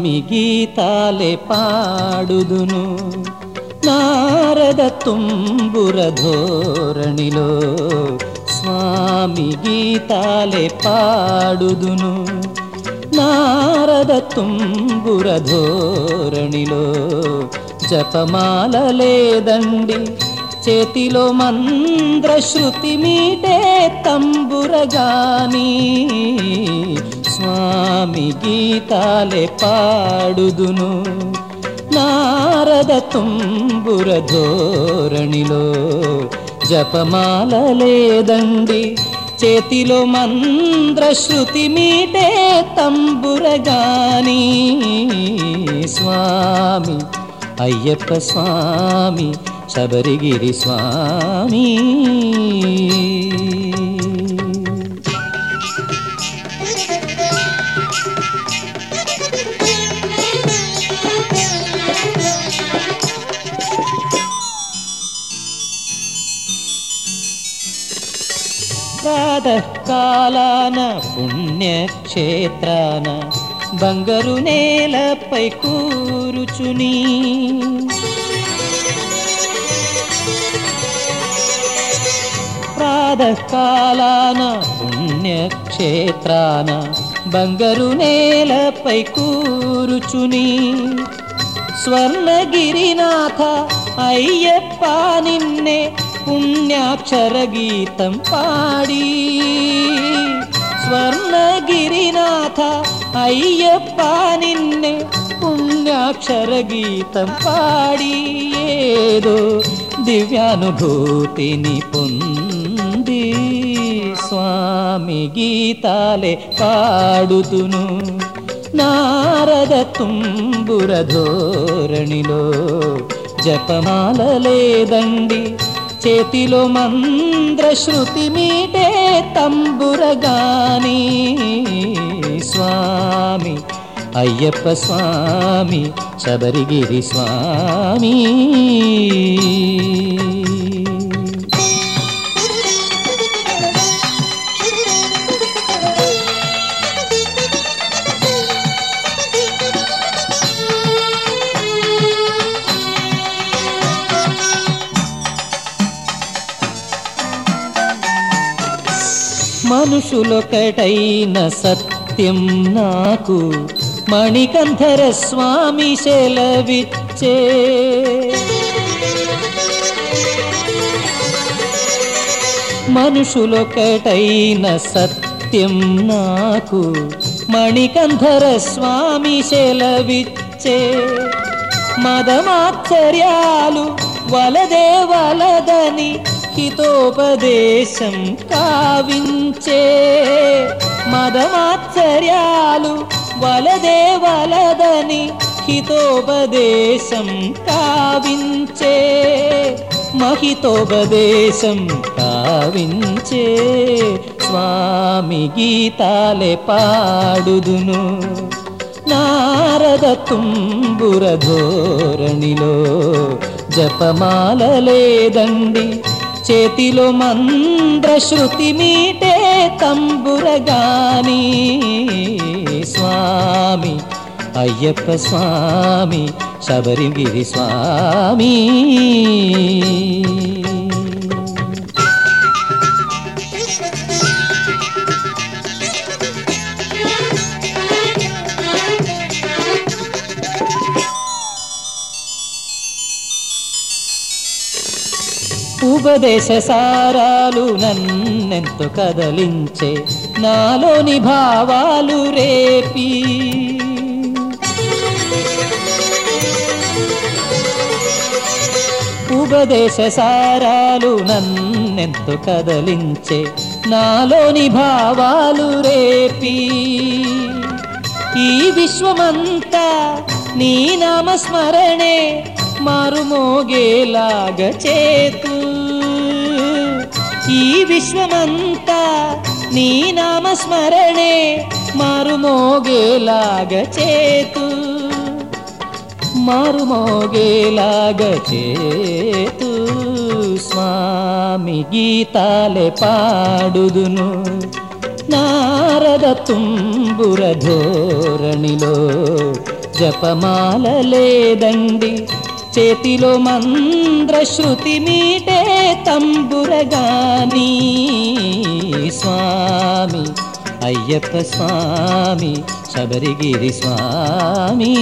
స్వామి గీతాలే పాడుదును. నారద తుంబుర ధోరణిలో స్వామి గీతాలే పాడుదును. నారద తుంబుర ధోరణిలో జపమాల లేదండి. చేతిలో మంద్రశ్రుతి మీటే తంబురగాని స్వామి గీతాలే పాడుదును. నారద తుంబుర ధోరణిలో జపమాల లేదండి. చేతిలో మంద్ర శృతి మీటే తంబురగాని స్వామి అయ్యప్ప స్వామి శబరిగిరి స్వామి. ప్రాతకాలాన పుణ్యక్షేత్రాన బంగారు నేలపై కూరుచుని. ప్రాతకాలాన పుణ్యక్షేత్రాన బంగారు నేలపై కూరుచుని. స్వర్ణగిరినాథ అయ్యప్ప నిన్నే పుణ్యాక్షర గీతం పాడి. స్వర్ణగిరినాథ అయ్యప్ప నిన్నే పుణ్యాక్షర గీతం పాడి. ఏదో దివ్యానుభూతిని పొంది స్వామి గీతాలే పాడుతును. నారద తుంబుర ధోరణిలో జపమాల లేదండి. చేతిలో మంద్రశ్రుతి మీటే తంబురగాని స్వామి అయ్యప్ప స్వామి శబరిగిరి స్వామి. మనుషులొకటైన సత్యం నాకు మణికంధర స్వామి సెలవిచ్చే మనుషులొకటైన సత్యం నాకు మణికంధర స్వామి సెలవిచ్చే మదమాశ్చర్యాలు వలదే వలదని హితోపదేశం కావించే మదమాశ్చర్యాలు వలదే వలదని హితోపదేశం కావించే మహితోపదేశం కావించే స్వామి గీతాలే పాడుదును. నారద తుంబుర ధోరణిలో జపమాల లేదండి చేతిలో మంద్రశ్రుతి మీటే తంబురగాని స్వామి అయ్యప్ప స్వామి శబరిగిరి స్వామి. ఉపదేశ సారాలు నన్నెంతో కదలించే నాలోని భావాలు రేపి. ఉపదేశ సారాలు నన్నెంతో కదలించే నాలోని భావాలు రేపి. ఈ విశ్వమంతా నీ నామస్మరణే మారుమోగేలాగ చేతూ. ఈ విశ్వమంతా నీ నామస్మరణే మారుమోగేలాగ చేతు మారుమోగేలాగ చేతు స్వామి గీతాలే పాడుదును. నారద తుంబుర ధోరణిలో జపమాల లేదండి. చేతిలో మంద్రశ్రుతి మీటే తంబురగాని స్వామి అయ్యప్ప స్వామి శబరిగిరి స్వామి.